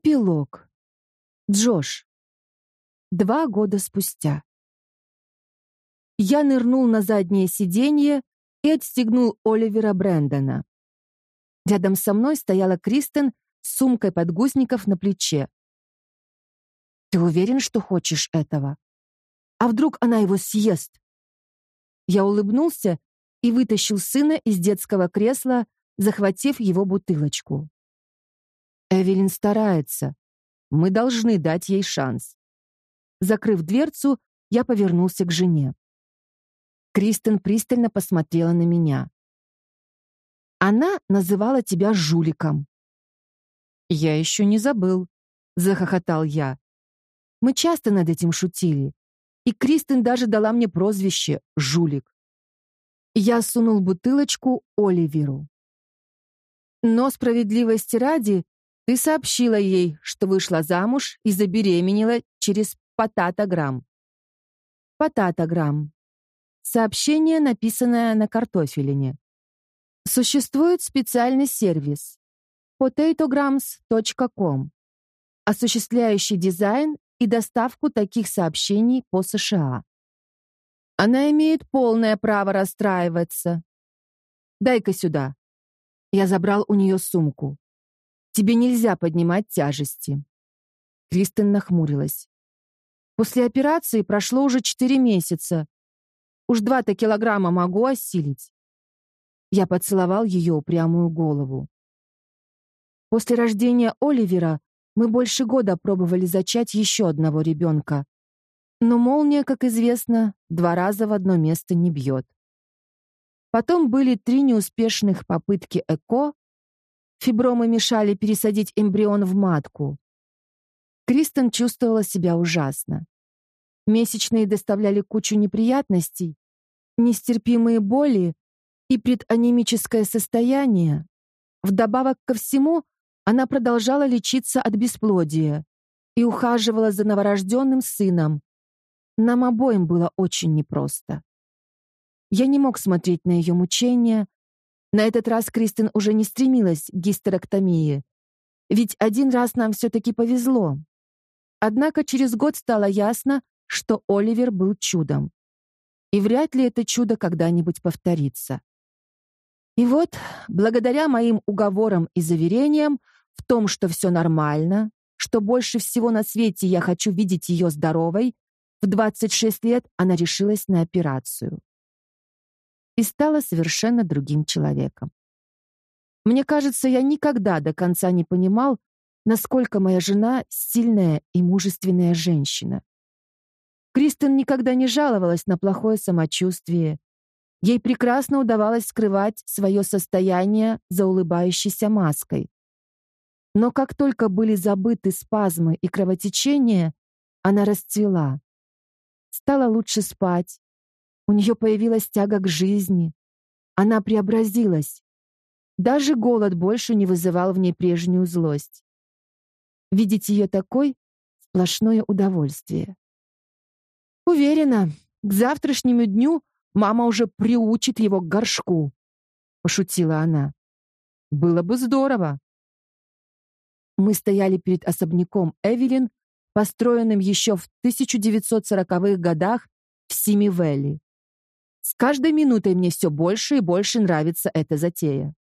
Эпилог. Джош. Два года спустя. Я нырнул на заднее сиденье и отстегнул Оливера Брэндона. Рядом со мной стояла Кристен с сумкой подгузников на плече. «Ты уверен, что хочешь этого? А вдруг она его съест?» Я улыбнулся и вытащил сына из детского кресла, захватив его бутылочку. Эвелин старается. Мы должны дать ей шанс. Закрыв дверцу, я повернулся к жене. Кристен пристально посмотрела на меня. Она называла тебя жуликом. Я еще не забыл, захохотал я. Мы часто над этим шутили, и Кристен даже дала мне прозвище жулик. Я сунул бутылочку Оливеру. Но справедливости ради, ты сообщила ей, что вышла замуж и забеременела через потатограмм. Потатограмм. Сообщение, написанное на картофелине. Существует специальный сервис potatograms.com, осуществляющий дизайн и доставку таких сообщений по США. Она имеет полное право расстраиваться. Дай-ка сюда. Я забрал у нее сумку. Тебе нельзя поднимать тяжести. Кристен нахмурилась. После операции прошло уже четыре месяца. Уж два-то килограмма могу осилить. Я поцеловал ее упрямую голову. После рождения Оливера мы больше года пробовали зачать еще одного ребенка. Но молния, как известно, два раза в одно место не бьет. Потом были три неуспешных попытки ЭКО, Фибромы мешали пересадить эмбрион в матку. Кристен чувствовала себя ужасно. Месячные доставляли кучу неприятностей, нестерпимые боли и преданемическое состояние. Вдобавок ко всему, она продолжала лечиться от бесплодия и ухаживала за новорожденным сыном. Нам обоим было очень непросто. Я не мог смотреть на ее мучения, на этот раз Кристин уже не стремилась к гистерэктомии. Ведь один раз нам все-таки повезло. Однако через год стало ясно, что Оливер был чудом. И вряд ли это чудо когда-нибудь повторится. И вот, благодаря моим уговорам и заверениям в том, что все нормально, что больше всего на свете я хочу видеть ее здоровой, в 26 лет она решилась на операцию и стала совершенно другим человеком. Мне кажется, я никогда до конца не понимал, насколько моя жена сильная и мужественная женщина. Кристен никогда не жаловалась на плохое самочувствие. Ей прекрасно удавалось скрывать свое состояние за улыбающейся маской. Но как только были забыты спазмы и кровотечение, она расцвела. Стала лучше спать, у нее появилась тяга к жизни. Она преобразилась. Даже голод больше не вызывал в ней прежнюю злость. Видеть ее такой — сплошное удовольствие. Уверена, к завтрашнему дню мама уже приучит его к горшку, — пошутила она. Было бы здорово. Мы стояли перед особняком Эвелин, построенным еще в 1940-х годах в Сими-Вэлли. С каждой минутой мне все больше и больше нравится эта затея.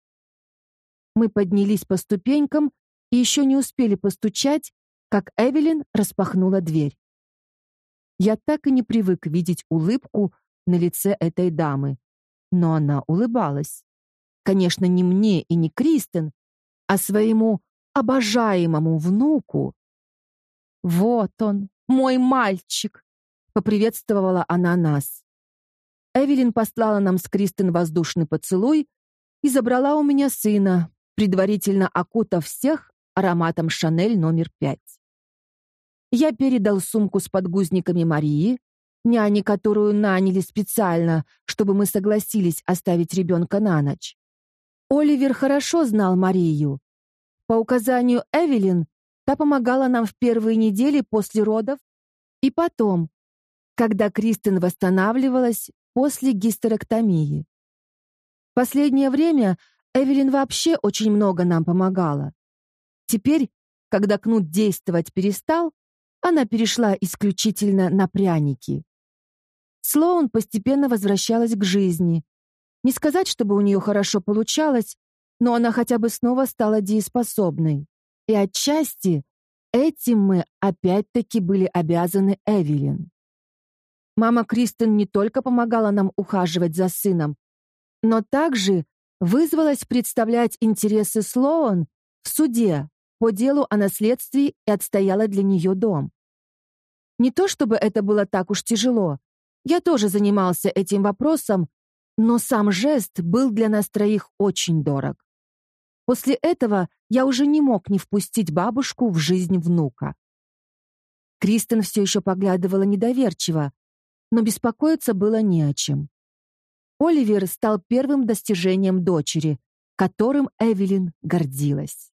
Мы поднялись по ступенькам и еще не успели постучать, как Эвелин распахнула дверь. Я так и не привык видеть улыбку на лице этой дамы, но она улыбалась. Конечно, не мне и не Кристен, а своему обожаемому внуку. Вот он, мой мальчик, поприветствовала она нас. Эвелин послала нам с Кристин воздушный поцелуй и забрала у меня сына, предварительно окутав всех ароматом Шанель номер пять. Я передал сумку с подгузниками Марии, няне, которую наняли специально, чтобы мы согласились оставить ребенка на ночь. Оливер хорошо знал Марию. По указанию Эвелин, та помогала нам в первые недели после родов и потом, когда Кристин восстанавливалась после гистерэктомии. Последнее время Эвелин вообще очень много нам помогала. Теперь, Когда кнут действовать перестал, она перешла исключительно на пряники. Слоун постепенно возвращалась к жизни. Не сказать, чтобы у нее хорошо получалось, но она хотя бы снова стала дееспособной. И отчасти этим мы опять-таки были обязаны Эвелин. Мама Кристен не только помогала нам ухаживать за сыном, но также вызвалась представлять интересы Слоун в суде по делу о наследстве и отстояла для нее дом. Не то чтобы это было так уж тяжело. Я тоже занимался этим вопросом, но сам жест был для нас троих очень дорог. После этого я уже не мог не впустить бабушку в жизнь внука. Кристен все еще поглядывала недоверчиво, но беспокоиться было не о чем. Оливер стал первым достижением дочери, которым Эвелин гордилась.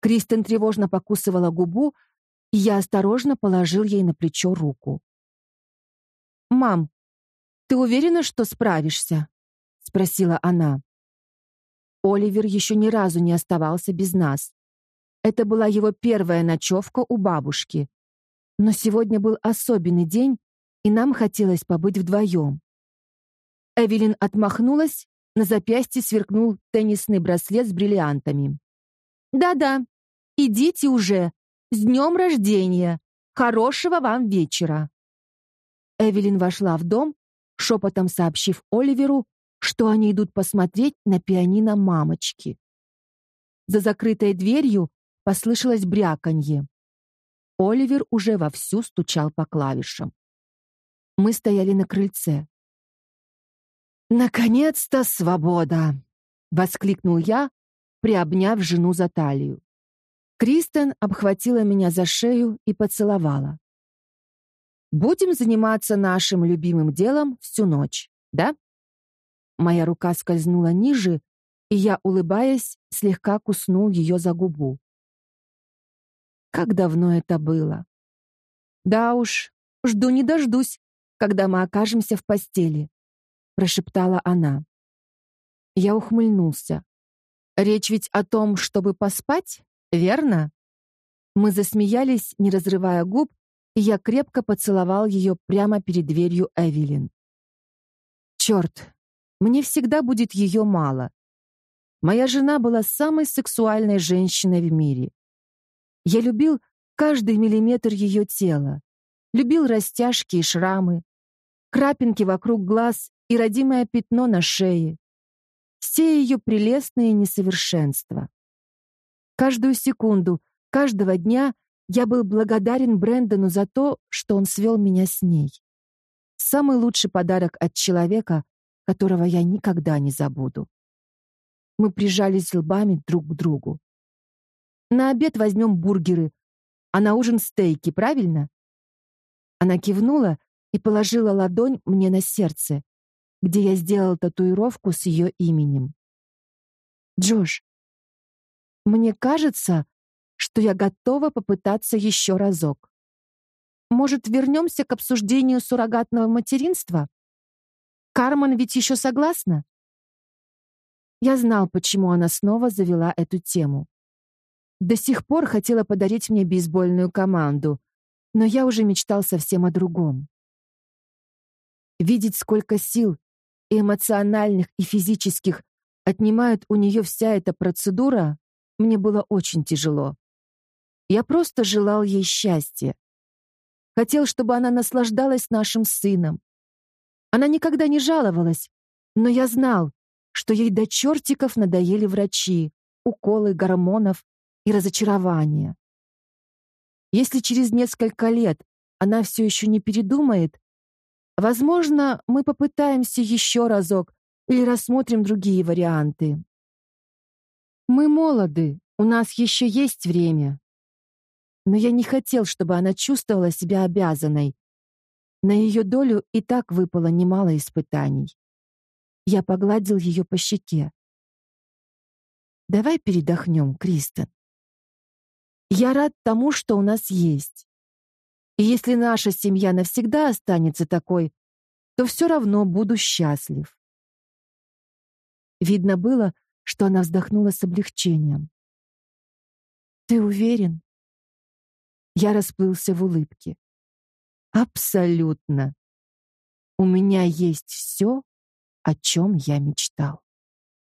Кристен тревожно покусывала губу, и я осторожно положил ей на плечо руку. «Мам, ты уверена, что справишься?» — спросила она. Оливер еще ни разу не оставался без нас. Это была его первая ночевка у бабушки. Но сегодня был особенный день, и нам хотелось побыть вдвоем. Эвелин отмахнулась, на запястье сверкнул теннисный браслет с бриллиантами. «Да-да, идите уже. С днем рождения! Хорошего вам вечера!» Эвелин вошла в дом, шепотом сообщив Оливеру, что они идут посмотреть на пианино мамочки. За закрытой дверью послышалось бряканье. Оливер уже вовсю стучал по клавишам. Мы стояли на крыльце. «Наконец-то свобода!» — воскликнул я, приобняв жену за талию. Кристен обхватила меня за шею и поцеловала. «Будем заниматься нашим любимым делом всю ночь, да?» Моя рука скользнула ниже, и я, улыбаясь, слегка куснул ее за губу. Как давно это было? Да уж, жду не дождусь, когда мы окажемся в постели, прошептала она. Я ухмыльнулся. Речь ведь о том, чтобы поспать, верно? Мы засмеялись, не разрывая губ, и я крепко поцеловал ее прямо перед дверью Эвелин. Черт, мне всегда будет ее мало. Моя жена была самой сексуальной женщиной в мире. Я любил каждый миллиметр ее тела, любил растяжки и шрамы, крапинки вокруг глаз и родимое пятно на шее, все ее прелестные несовершенства. Каждую секунду, каждого дня я был благодарен Брэндону за то, что он свел меня с ней. Самый лучший подарок от человека, которого я никогда не забуду. Мы прижались лбами друг к другу. На обед возьмем бургеры, а на ужин стейки, правильно? Она кивнула и положила ладонь мне на сердце, где я сделал татуировку с ее именем. Джош, мне кажется, что я готова попытаться еще разок. Может, вернемся к обсуждению суррогатного материнства? Кармен ведь еще согласна? Я знал, почему она снова завела эту тему. До сих пор хотела подарить мне бейсбольную команду, но я уже мечтал совсем о другом. Видеть, сколько сил, и эмоциональных, и физических, отнимает у нее вся эта процедура, мне было очень тяжело. Я просто желал ей счастья. Хотел, чтобы она наслаждалась нашим сыном, она никогда не жаловалась, но я знал, что ей до чертиков надоели врачи, уколы гормонов и разочарования. Если через несколько лет она все еще не передумает, возможно, мы попытаемся еще разок или рассмотрим другие варианты. Мы молоды, у нас еще есть время. Но я не хотел, чтобы она чувствовала себя обязанной, на ее долю и так выпало немало испытаний. Я погладил ее по щеке. Давай передохнем, Кристен. Я рад тому, что у нас есть. И если наша семья навсегда останется такой, то все равно буду счастлив. Видно было, что она вздохнула с облегчением. Ты уверен? Я расплылся в улыбке. Абсолютно. У меня есть все, о чем я мечтал.